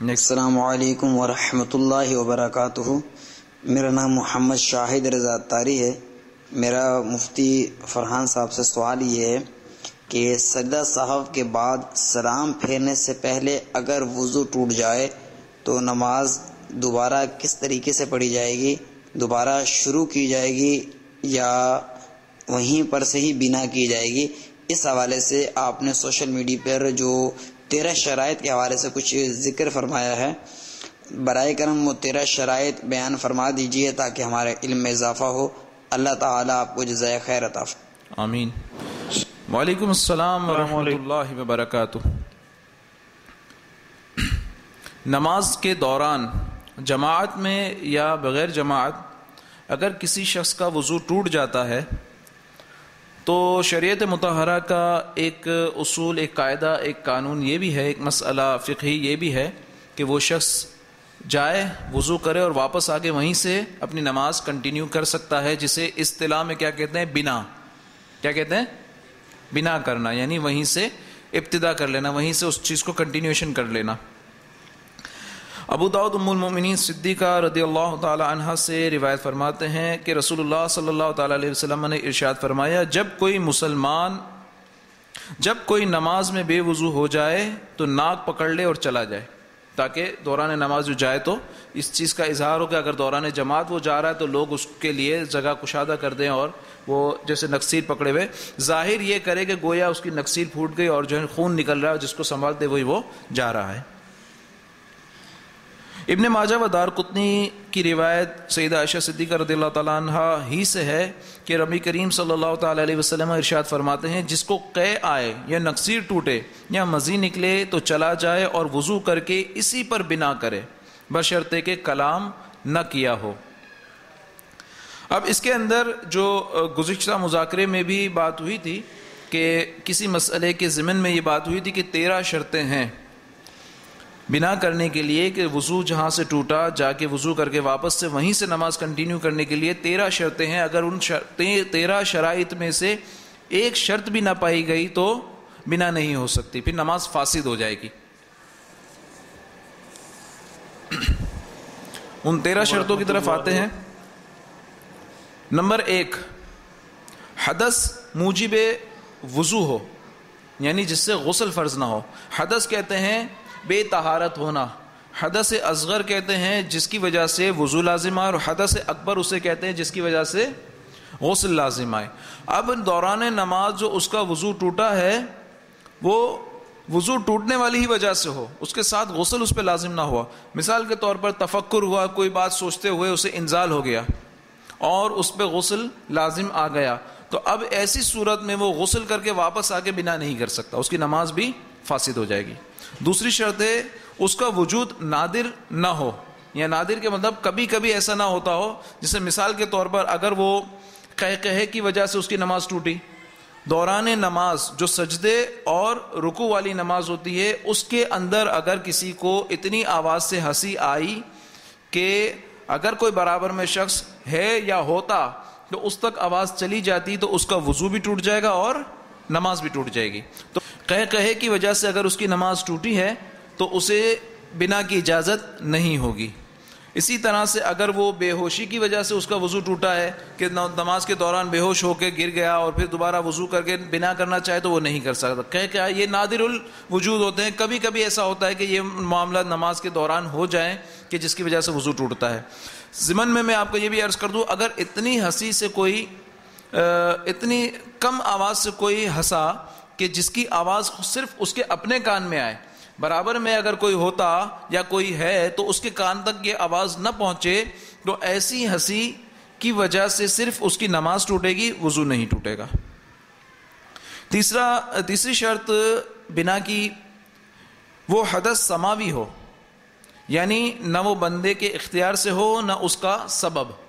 السلام علیکم ورحمۃ اللہ وبرکاتہ۔ میرا نام محمد شاہد رضا تاری ہے۔ میرا مفتی فرحان صاحب سے سوال یہ ہے کہ سجدہ صاحب کے بعد سلام پھیرنے سے پہلے اگر وضو ٹوٹ جائے تو نماز دوبارہ کس طریقے سے پڑھی جائے گی؟ دوبارہ شروع کی جائے گی یا وہیں پر سے ہی بنا کی جائے گی؟ اس حوالے سے آپ نے سوشل میڈیا پر جو تیرہ شرائط کے حوالے سے کچھ ذکر فرمایا ہے۔ برائے کرم وہ تیرہ شرائط بیان فرما دیجیے تاکہ ہمارے علم میں اضافہ ہو۔ اللہ تعالیٰ آپ کو جزائے خیر عطا آمین۔ وعلیکم السلام ورحمۃ اللہ وبرکاتہ۔ نماز کے دوران جماعت میں یا بغیر جماعت اگر کسی شخص کا وضو ٹوٹ جاتا ہے تو شریعت متحرہ کا ایک اصول، ایک قاعدہ، ایک قانون یہ بھی ہے، ایک مسئلہ فقہی یہ بھی ہے کہ وہ شخص جائے، وضو کرے اور واپس آ کے وہیں سے اپنی نماز کنٹینیو کر سکتا ہے، جسے اصطلاح میں کیا کہتے ہیں؟ بنا۔ کیا کہتے ہیں؟ بنا کرنا یعنی وہیں سے ابتدا کر لینا، وہیں سے اس چیز کو کنٹینیوشن کر لینا۔ ابو داود ام المؤمنین صدیقہ رضی اللہ تعالی عنہ سے روایت فرماتے ہیں کہ رسول اللہ صلی اللہ تعالی علیہ وسلم نے ارشاد فرمایا، جب کوئی مسلمان، جب کوئی نماز میں بے وضو ہو جائے تو ناک پکڑ لے اور چلا جائے۔ تاکہ دوران نماز جو جائے تو اس چیز کا اظہار ہو کہ اگر دوران جماعت وہ جا رہا ہے تو لوگ اس کے لیے جگہ کشادہ کر دیں اور وہ جیسے نقصیر پکڑے ہوئے۔ ظاہر یہ کرے کہ گویا اس کی نقصیر پھوٹ گئی اور جو ہے خون نکل رہا ہے جس کو سنبھالتے وہی وہ جا رہا ہے۔ ابن ماجہ و دار قطنی کی روایت سیدہ عائشہ صدیقہ رضی اللہ تعالیٰ عنہ ہی سے ہے کہ ربی کریم صلی اللہ تعالیٰ علیہ وسلم ارشاد فرماتے ہیں، جس کو قے آئے یا نقصیر ٹوٹے یا مزی نکلے تو چلا جائے اور وضو کر کے اسی پر بنا کرے، بشرطے کے کلام نہ کیا ہو۔ اب اس کے اندر جو گزشتہ مذاکرے میں بھی بات ہوئی تھی کہ کسی مسئلے کے ضمن میں یہ بات ہوئی تھی کہ تیرہ شرطیں ہیں۔ بنا کرنے کے لیے کہ وضو جہاں سے ٹوٹا، جا کے وضو کر کے واپس سے وہیں سے نماز کنٹینیو کرنے کے لیے تیرہ شرطیں ہیں۔ اگر ان تیرہ شرائط میں سے ایک شرط بھی نہ پائی گئی تو بنا نہیں ہو سکتی، پھر نماز فاسد ہو جائے گی۔ ان تیرہ شرطوں کی طرف آتے ہیں۔ نمبر ایک، حدث موجب وضو ہو یعنی جس سے غسل فرض نہ ہو۔ حدث کہتے ہیں بے تہارت ہونا۔ حدث اصغر کہتے ہیں، جس کی وجہ سے وضو لازم آئے، اور حدث اکبر اسے کہتے ہیں، جس کی وجہ سے غسل لازم آئے۔ اب دوران نماز جو اس کا وضو ٹوٹا ہے، وہ وضو ٹوٹنے والی ہی وجہ سے ہو۔ اس کے ساتھ غسل اس پہ لازم نہ ہوا۔ مثال کے طور پر تفکر ہوا، کوئی بات سوچتے ہوئے اسے انزال ہو گیا، اور اس پہ غسل لازم آ گیا۔ تو اب ایسی صورت میں وہ غسل کر کے واپس آ کے بنا نہیں کر سکتا۔ اس کی نماز بھی فاسد ہو جائے گی۔ دوسری شرط ہے، اس کا وجود نادر نہ ہو۔ یا نادر کے مطلب کبھی کبھی ایسا نہ ہوتا ہو، جسے مثال کے طور پر اگر وہ کہہ کہے کی وجہ سے اس کی نماز ٹوٹی، دوران نماز جو سجدے اور رکو والی نماز ہوتی ہے، اس کے اندر اگر کسی کو اتنی آواز سے ہنسی آئی کہ اگر کوئی برابر میں شخص ہے یا ہوتا تو اس تک آواز چلی جاتی تو اس کا وضو بھی ٹوٹ جائے گا اور نماز بھی ٹوٹ جائے گی۔ تو کہہ کہے کی وجہ سے اگر اس کی نماز ٹوٹی ہے تو اسے بنا کی اجازت نہیں ہوگی۔ اسی طرح سے اگر وہ بے ہوشی کی وجہ سے اس کا وضو ٹوٹا ہے کہ نماز کے دوران بے ہوش ہو کے گر گیا اور پھر دوبارہ وضو کر کے بنا کرنا چاہے تو وہ نہیں کر سکتا۔ کہہ کیا یہ نادر الوجود ہوتے ہیں۔ کبھی کبھی ایسا ہوتا ہے کہ یہ معاملہ نماز کے دوران ہو جائیں کہ جس کی وجہ سے وضو ٹوٹتا ہے۔ ضمن میں میں آپ کو یہ بھی عرض کر دوں، اگر اتنی ہنسی سے کوئی اتنی کم آواز سے کوئی ہنسا کہ جس کی آواز صرف اس کے اپنے کان میں آئے۔ برابر میں اگر کوئی ہوتا یا کوئی ہے تو اس کے کان تک یہ آواز نہ پہنچے تو ایسی ہنسی کی وجہ سے صرف اس کی نماز ٹوٹے گی، وضو نہیں ٹوٹے گا۔ تیسرا، تیسری شرط بنا کی وہ حدث سماوی ہو یعنی نہ وہ بندے کے اختیار سے ہو، نہ اس کا سبب۔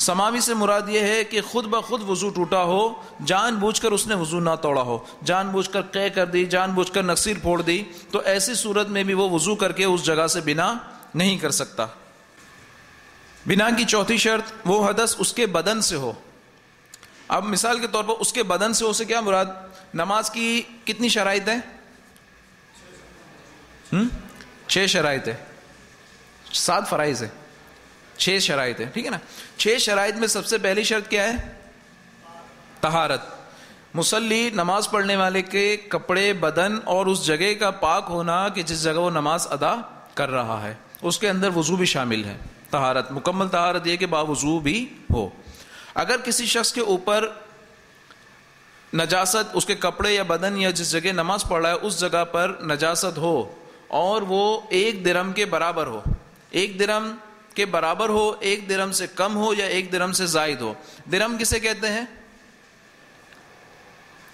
سماوی سے مراد یہ ہے کہ خود بخود وضو ٹوٹا ہو، جان بوجھ کر اس نے وضو نہ توڑا ہو۔ جان بوجھ کر قے کر دی، جان بوجھ کر نقصیر پھوڑ دی، تو ایسی صورت میں بھی وہ وضو کر کے اس جگہ سے بنا نہیں کر سکتا۔ بنا کی چوتھی شرط، وہ حدث اس کے بدن سے ہو۔ اب مثال کے طور پر اس کے بدن سے ہو سے کیا مراد؟ نماز کی کتنی شرائط ہے چھ شرائط ہے سات فرائض ہے چھ شرائط ہے ٹھیک ہے نا؟ چھ شرائط میں سب سے پہلی شرط کیا ہے؟ تہارت مسلی نماز پڑھنے والے کے کپڑے، بدن اور اس جگہ کا پاک ہونا کہ جس جگہ وہ نماز ادا کر رہا ہے۔ اس کے اندر وضو بھی شامل ہے۔ تہارت مکمل تہارت یہ کہ باوضو بھی ہو۔ اگر کسی شخص کے اوپر نجاست، اس کے کپڑے یا بدن یا جس جگہ نماز پڑھ رہا ہے، اس جگہ پر نجاست ہو اور وہ ایک درم کے برابر ہو، ایک درم کے برابر ہو، ایک درم سے کم ہو یا ایک درم سے زائد ہو؟ درم کسے کہتے ہیں؟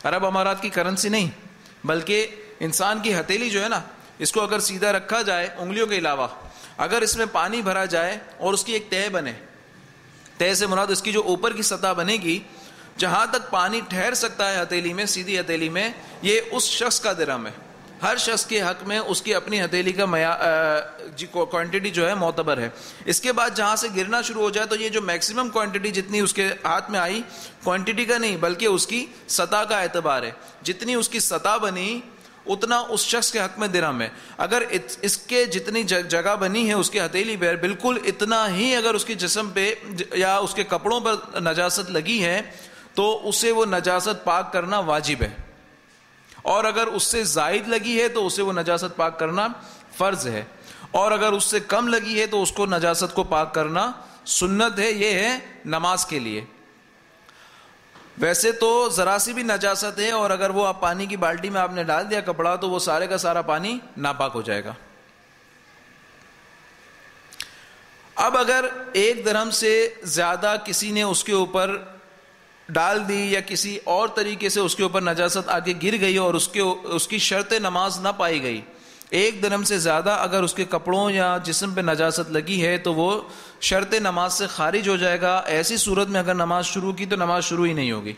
عرب امارات کی کرنسی نہیں، بلکہ انسان کی ہتھیلی جو ہے نا، اس کو اگر سیدھا رکھا جائے انگلیوں کے علاوہ، اگر اس میں پانی بھرا جائے اور اس کی ایک تہ بنے، تہ سے مراد اس کی جو اوپر کی سطح بنے گی، جہاں تک پانی ٹھہر سکتا ہے ہتھیلی میں، سیدھی ہتھیلی میں، یہ اس شخص کا درم ہے۔ ہر شخص کے حق میں اس کی اپنی ہتھیلی کا جی کوانٹٹی جو ہے معتبر ہے۔ اس کے بعد جہاں سے گرنا شروع ہو جائے تو یہ جو میکسیمم کوانٹٹی جتنی اس کے ہاتھ میں آئی کوانٹٹی کا نہیں، بلکہ اس کی سطح کا اعتبار ہے۔ جتنی اس کی سطح بنی، اتنا اس شخص کے حق میں درم ہے۔ اگر اس کے جتنی جگہ بنی ہے اس کے ہتھیلی پہ، بالکل اتنا ہی اگر اس کے جسم پہ یا اس کے کپڑوں پر نجاست لگی ہے، تو اسے وہ نجاست پاک کرنا واجب ہے۔ اور اگر اس سے زائد لگی ہے تو اسے وہ نجاست پاک کرنا فرض ہے اور اگر اس سے کم لگی ہے تو اس کو نجاست کو پاک کرنا سنت ہے، یہ ہے نماز کے لیے۔ ویسے تو ذرا سی بھی نجاست ہے اور اگر وہ آپ پانی کی بالٹی میں آپ نے ڈال دیا کپڑا تو وہ سارے کا سارا پانی ناپاک ہو جائے گا۔ اب اگر ایک درہم سے زیادہ کسی نے اس کے اوپر ڈال دی یا کسی اور طریقے سے اس کے اوپر نجاست آگے گر گئی اور اس کے اس کی شرط نماز نہ پائی گئی۔ ایک درم سے زیادہ اگر اس کے کپڑوں یا جسم پہ نجاست لگی ہے تو وہ شرط نماز سے خارج ہو جائے گا۔ ایسی صورت میں اگر نماز شروع کی تو نماز شروع ہی نہیں ہوگی۔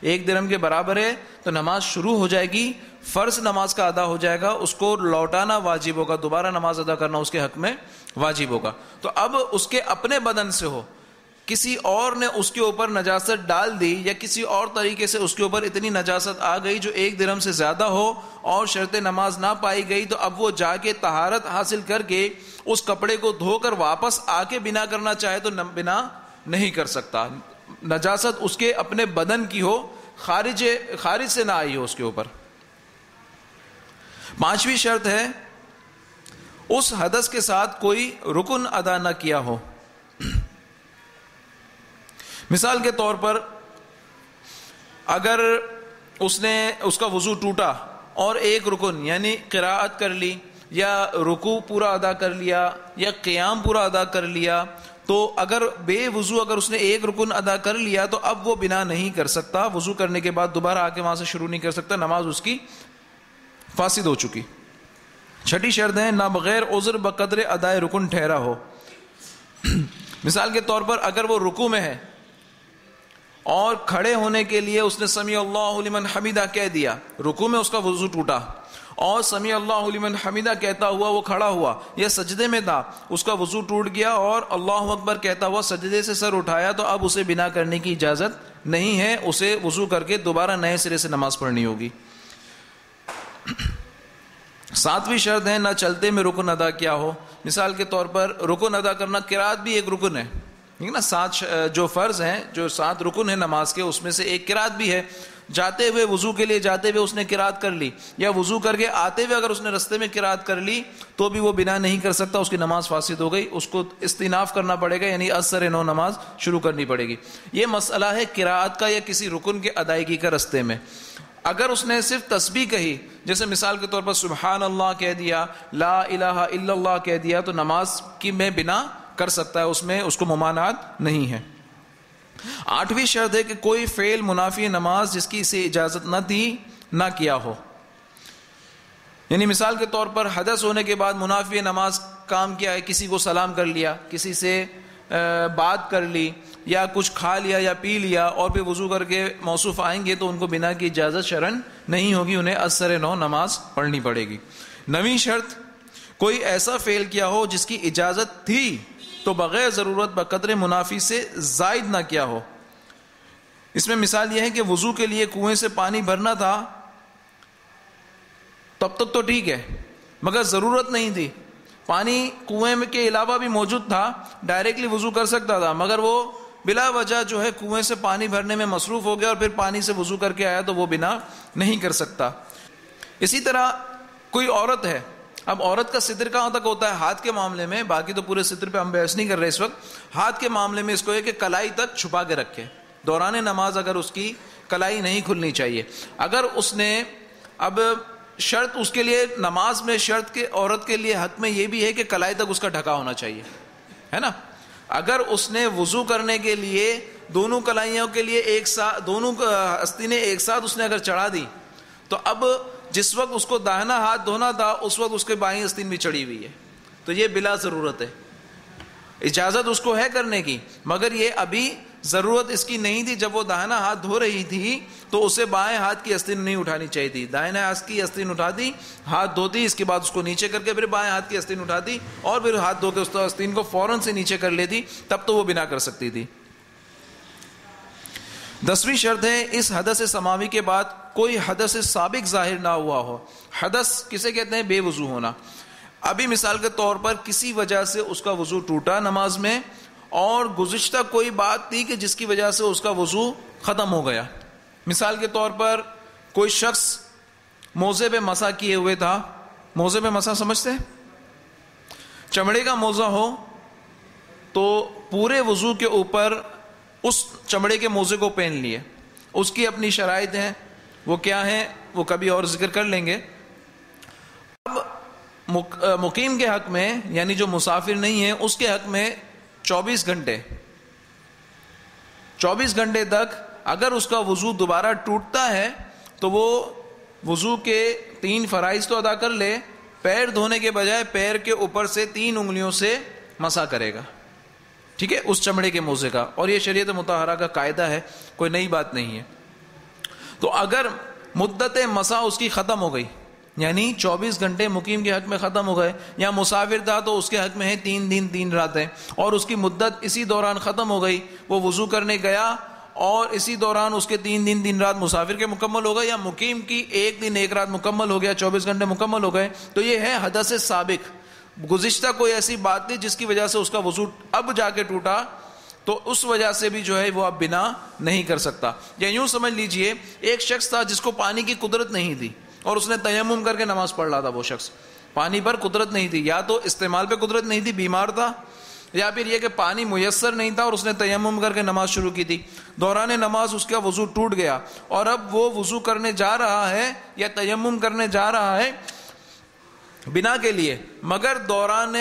ایک درم کے برابر ہے تو نماز شروع ہو جائے گی، فرض نماز کا ادا ہو جائے گا، اس کو لوٹانا واجب ہوگا، دوبارہ نماز ادا کرنا اس کے حق میں واجب ہوگا۔ تو اب اس کے اپنے بدن سے ہو۔ کسی اور نے اس کے اوپر نجاست ڈال دی یا کسی اور طریقے سے اس کے اوپر اتنی نجاست آ گئی جو ایک درم سے زیادہ ہو اور شرط نماز نہ پائی گئی، تو اب وہ جا کے تہارت حاصل کر کے اس کپڑے کو دھو کر واپس آ کے بنا کرنا چاہے تو بنا نہیں کر سکتا۔ نجاست اس کے اپنے بدن کی ہو، خارج خارج سے نہ آئی ہو اس کے اوپر۔ پانچویں شرط ہے، اس حدث کے ساتھ کوئی رکن ادا نہ کیا ہو۔ مثال کے طور پر اگر اس نے اس کا وضو ٹوٹا اور ایک رکن یعنی قراءت کر لی یا رکو پورا ادا کر لیا یا قیام پورا ادا کر لیا، تو اگر بے وضو اگر اس نے ایک رکن ادا کر لیا تو اب وہ بنا نہیں کر سکتا، وضو کرنے کے بعد دوبارہ آ کے وہاں سے شروع نہیں کر سکتا، نماز اس کی فاسد ہو چکی۔ چھٹی شرط ہے، نہ بغیر عذر، بقدر ادائے رکن ٹھہرا ہو۔ مثال کے طور پر اگر وہ رکو میں ہے اور کھڑے ہونے کے لیے اس نے سمیع اللہ لمن حمیدہ کہہ دیا۔ رکو میں اس کا وضو ٹوٹا۔ اور سمیع اللہ لمن حمیدہ کہتا ہوا وہ کھڑا ہوا۔ یہ سجدے میں تھا۔ اس کا وضو ٹوٹ گیا اور اللہ اکبر کہتا ہوا سجدے سے سر اٹھایا تو اب اسے بنا کرنے کی اجازت نہیں ہے۔ اسے وضو کر کے دوبارہ نئے سرے سے نماز پڑھنی ہوگی۔ ساتویں شرط ہے، نہ چلتے میں رکن ادا کیا ہو۔ مثال کے طور پر رکن ادا کرنا کراط بھی ایک رکن ہے۔ ٹھیک نا، سات جو فرض ہیں، جو سات رکن ہیں نماز کے، اس میں سے ایک کراط بھی ہے۔ جاتے ہوئے وضو کے لیے جاتے ہوئے اس نے کراط کر لی، یا وضو کر کے آتے ہوئے اگر اس نے رستے میں کراط کر لی، تو بھی وہ بنا نہیں کر سکتا، اس کی نماز فاسد ہو گئی۔ اس کو استناف کرنا پڑے گا یعنی اثر نو نماز شروع کرنی پڑے گی۔ یہ مسئلہ ہے کراط کا یا کسی رکن کے ادائیگی کا رستے میں۔ اگر اس نے صرف تسبیح کہی، جیسے مثال کے طور پر سبحان اللہ کہہ دیا، لا الہ الا اللہ کہہ دیا، تو نماز کی میں بنا کر سکتا ہے، اس میں اس کو ممانعات نہیں ہے۔ آٹھویں شرط ہے کہ کوئی فعل منافی نماز جس کی اسے اجازت نہ دی، نہ کیا ہو۔ یعنی مثال کے طور پر حدث ہونے کے بعد منافی نماز کام کیا ہے، کسی کو سلام کر لیا، کسی سے بات کر لی، یا کچھ کھا لیا یا پی لیا، اور پھر وضو کر کے موصوف آئیں گے تو ان کو بنا کی اجازت شرن نہیں ہوگی، انہیں اثر نو نماز پڑھنی پڑے گی۔ نویں شرط، کوئی ایسا فیل کیا ہو جس کی اجازت تھی تو بغیر ضرورت بقدر منافی سے زائد نہ کیا ہو۔ اس میں مثال یہ ہے کہ وضو کے لیے کنویں سے پانی بھرنا تھا، تب تک تو ٹھیک ہے، مگر ضرورت نہیں تھی۔ پانی کنویں کے علاوہ بھی موجود تھا ڈائریکٹلی وضو کر سکتا تھا، مگر وہ بلا وجہ جو ہے کنویں سے پانی بھرنے میں مصروف ہو گیا اور پھر پانی سے وضو کر کے آیا تو وہ بنا نہیں کر سکتا۔ اسی طرح کوئی عورت ہے اب عورت کا ستر کہاں تک ہوتا ہے؟ ہاتھ کے معاملے میں، باقی تو پورے ستر پہ ہم بحث نہیں کر رہے اس وقت۔ ہاتھ کے معاملے میں اس کو ہے کہ کلائی تک چھپا کے رکھے دوران نماز اگر اس کی کلائی نہیں کھلنی چاہیے۔ اگر اس نے اب شرط اس کے لیے، نماز میں شرط کے، عورت کے لیے حق میں یہ بھی ہے کہ کلائی تک اس کا ڈھکا ہونا چاہیے۔ ہے نا؟ اگر اس نے وضو کرنے کے لیے دونوں کلائیوں کے لیے ایک ساتھ دونوں استینیں ایک ساتھ اس نے اگر چڑھا دی، تو اب جس وقت اس کو داہنا ہاتھ دھونا تھا، اس وقت اس کے بائیں استین بھی چڑھی ہوئی ہے۔ تو یہ بلا ضرورت ہے۔ اجازت اس کو ہے کرنے کی، مگر یہ ابھی ضرورت اس کی نہیں تھی۔ جب وہ داہنا ہاتھ دھو رہی تھی، تو اسے بائیں ہاتھ کی استین نہیں اٹھانی چاہیے تھی۔ دائیں ہاتھ کی استین اٹھا دی، ہاتھ دھوتی، اس کے بعد اس کو نیچے کر کے پھر بائیں ہاتھ کی استین اٹھا دی اور پھر ہاتھ دھو کے اس استین کو فوراً سے نیچے کر لیتی، تب تو وہ بنا کر سکتی تھی۔ دسویں شرط ہے، اس حدث سماوی کے بعد کوئی حدث سابق ظاہر نہ ہوا ہو۔ حدث کسے کہتے ہیں؟ بے وضو ہونا۔ ابھی مثال کے طور پر کسی وجہ سے اس کا وضو ٹوٹا نماز میں، اور گزشتہ کوئی بات تھی کہ جس کی وجہ سے اس کا وضو ختم ہو گیا۔ مثال کے طور پر کوئی شخص موزے پہ مسا کیے ہوئے تھا۔ موزے پہ مسا سمجھتے چمڑے کا موزہ ہو تو پورے وضو کے اوپر اس چمڑے کے موزے کو پہن لیے۔ اس کی اپنی شرائط ہیں۔ وہ کیا ہیں؟ وہ کبھی اور ذکر کر لیں گے۔ اب مقیم کے حق میں یعنی جو مسافر نہیں ہے اس کے حق میں چوبیس گھنٹے۔ چوبیس گھنٹے تک اگر اس کا وضو دوبارہ ٹوٹتا ہے، تو وہ وضو کے تین فرائض تو ادا کر لے۔ پیر دھونے کے بجائے پیر کے اوپر سے تین انگلیوں سے مسا کرے گا۔ ٹھیک ہے؟ اس چمڑے کے موزے کا۔ اور یہ شریعت متحرہ کا قاعدہ ہے، کوئی نئی بات نہیں ہے۔ تو اگر مدت مسا اس کی ختم ہو گئی یعنی چوبیس گھنٹے مقیم کے حق میں ختم ہو گئے، یا مسافر تھا تو اس کے حق میں ہے تین دن، تین راتیں اور اس کی مدت اسی دوران ختم ہو گئی، وہ وضو کرنے گیا، اور اسی دوران اس کے تین دن، تین رات مسافر کے مکمل ہو گئے، یا مقیم کی ایک دن، ایک رات مکمل ہو گیا، چوبیس گھنٹے مکمل ہو گئے، تو یہ ہے حدث سابق۔ گزشتہ کوئی ایسی بات تھی جس کی وجہ سے اس کا وضو اب جا کے ٹوٹا، تو اس وجہ سے بھی جو ہے وہ اب بنا نہیں کر سکتا۔ یا یوں سمجھ لیجیے، ایک شخص تھا جس کو پانی کی قدرت نہیں تھی، اور اس نے تیمم کر کے نماز پڑھ رہا تھا وہ شخص۔ پانی پر قدرت نہیں تھی، یا تو استعمال پہ قدرت نہیں تھی، بیمار تھا، یا پھر یہ کہ پانی میسر نہیں تھا اور اس نے تیمم کر کے نماز شروع کی تھی۔ دوران نماز اس کا وضو ٹوٹ گیا، اور اب وہ وضو کرنے جا رہا ہے، یا تیمم کرنے جا رہا ہے بنا کے لیے۔ مگر دوران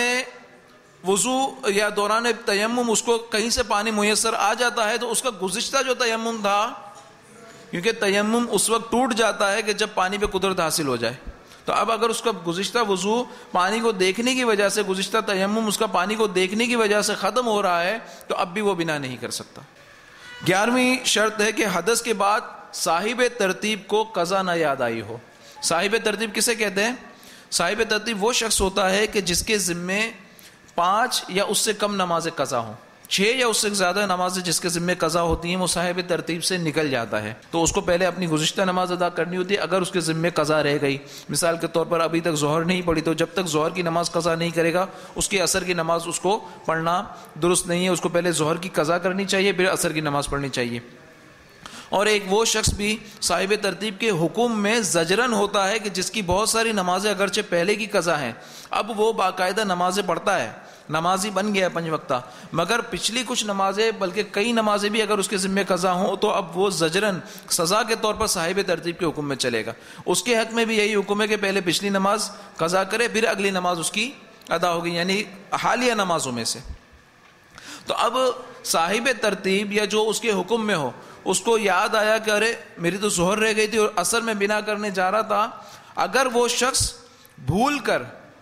وضو یا دوران تیمم اس کو کہیں سے پانی میسر آ جاتا ہے تو اس کا گزشتہ جو تیمم تھا، کیونکہ تیمم اس وقت ٹوٹ جاتا ہے کہ جب پانی پہ قدرت حاصل ہو جائے۔ تو اب اگر اس کا گزشتہ وضو پانی کو دیکھنے کی وجہ سے، گزشتہ تیمم اس کا پانی کو دیکھنے کی وجہ سے ختم ہو رہا ہے، تو اب بھی وہ بنا نہیں کر سکتا۔ گیارہویں شرط ہے کہ حدث کے بعد صاحب ترتیب کو قضا نہ یاد آئی ہو۔ صاحب ترتیب کسے کہتے ہیں؟ صاحب ترتیب وہ شخص ہوتا ہے کہ جس کے ذمے پانچ یا اس سے کم نماز قضا ہوں۔ چھ یا اس سے زیادہ نمازیں جس کے ذمے قضا ہوتی ہیں، وہ صاحب ترتیب سے نکل جاتا ہے۔ تو اس کو پہلے اپنی گزشتہ نماز ادا کرنی ہوتی ہے، اگر اس کے ذمے قضا رہ گئی۔ مثال کے طور پر ابھی تک ظہر نہیں پڑی تو جب تک ظہر کی نماز قضا نہیں کرے گا، اس کی اثر کی نماز اس کو پڑھنا درست نہیں ہے۔ اس کو پہلے ظہر کی قضا کرنی چاہیے، پھر اثر کی نماز پڑھنی چاہیے۔ اور ایک وہ شخص بھی صاحب ترتیب کے حکم میں زجرن ہوتا ہے کہ جس کی بہت ساری نمازیں اگرچہ پہلے کی قضا ہیں، اب وہ باقاعدہ نمازیں پڑھتا ہے۔ نمازی بن گیا پنج وقتہ۔ مگر پچھلی کچھ نمازیں، بلکہ کئی نمازیں بھی اگر اس کے ذمہ قضا ہوں، تو اب وہ زجرن سزا کے طور پر صاحب ترتیب کے حکم میں چلے گا۔ اس کے حق میں بھی یہی حکم ہے کہ پہلے پچھلی نماز قضا کرے، پھر اگلی نماز اس کی ادا ہوگی یعنی حالیہ نمازوں میں سے۔ تو اب صاحب ترتیب یا جو اس کے حکم میں ہو اس کو یاد آیا کہ ارے، میری تو زہر رہ گئی تھی اور اثر میں بنا کرنے جا رہا تھا۔ اگر وہ شخص بھول کر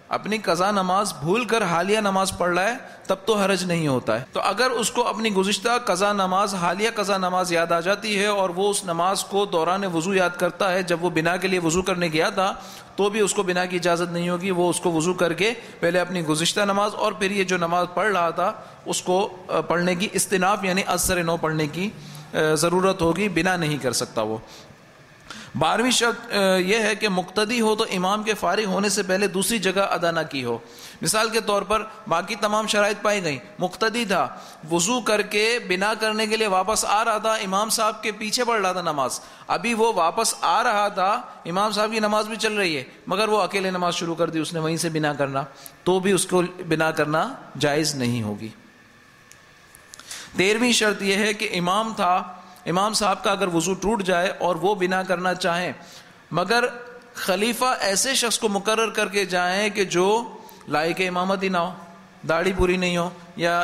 اپنی قضا نماز، بھول کر حالیہ نماز پڑھ رہا ہے، تب تو حرج نہیں ہوتا ہے۔ تو اگر اس کو اپنی گزشتہ قضا نماز، حالیہ قضا نماز یاد آ جاتی ہے اور وہ اس نماز کو دوران وضو یاد کرتا ہے، جب وہ بنا کے لیے وضو کرنے گیا تھا، تو بھی اس کو بنا کی اجازت نہیں ہوگی۔ وہ اس کو وضو کر کے پہلے اپنی گزشتہ نماز اور پھر یہ جو نماز پڑھ رہا تھا، اس کو پڑھنے کی استناف یعنی اثر نو پڑھنے کی ضرورت ہوگی، بنا نہیں کر سکتا وہ۔ بارہویں شرط یہ ہے کہ مقتدی ہو تو امام کے فارغ ہونے سے پہلے دوسری جگہ ادا نہ کی ہو۔ مثال کے طور پر باقی تمام شرائط پائی گئیں۔ مقتدی تھا، وضو کر کے بنا کرنے کے لیے واپس آ رہا تھا، امام صاحب کے پیچھے پڑھ رہا تھا نماز۔ ابھی وہ واپس آ رہا تھا، امام صاحب کی نماز بھی چل رہی ہے، مگر وہ اکیلے نماز شروع کر دی، اس نے وہیں سے بنا کرنا۔ تو بھی اس کو بنا کرنا جائز نہیں ہوگی۔ تیرہویں شرط یہ ہے کہ امام تھا، امام صاحب کا اگر وضو ٹوٹ جائے اور وہ بنا کرنا چاہیں، مگر خلیفہ ایسے شخص کو مقرر کر کے جائیں کہ جو لائق امامت ہی نہ ہو، داڑھی پوری نہیں ہو یا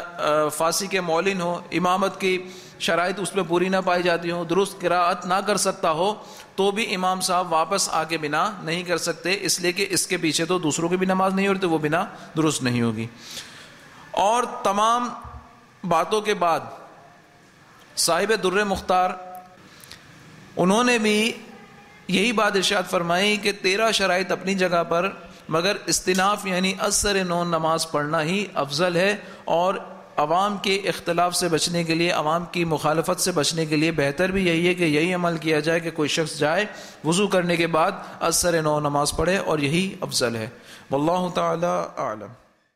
فاسی کے مولن ہو، امامت کی شرائط اس پہ پوری نہ پائی جاتی ہو درست قراءت نہ کر سکتا ہو، تو بھی امام صاحب واپس آ کے بنا نہیں کر سکتے، اس لیے کہ اس کے پیچھے تو دوسروں کی بھی نماز نہیں ہوتی وہ بنا درست نہیں ہوگی۔ اور تمام باتوں کے بعد صاحب در مختار، انہوں نے بھی یہی بات ارشاد فرمائی کہ تیرہ شرائط اپنی جگہ پر، مگر استناف یعنی اثر نو نماز پڑھنا ہی افضل ہے اور عوام کے اختلاف سے بچنے کے لیے، عوام کی مخالفت سے بچنے کے لیے بہتر بھی یہی ہے کہ یہی عمل کیا جائے کہ کوئی شخص جائے، وضو کرنے کے بعد اثر نو نماز پڑھے اور یہی افضل ہے۔ واللہ تعالی اعلم۔